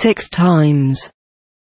six times.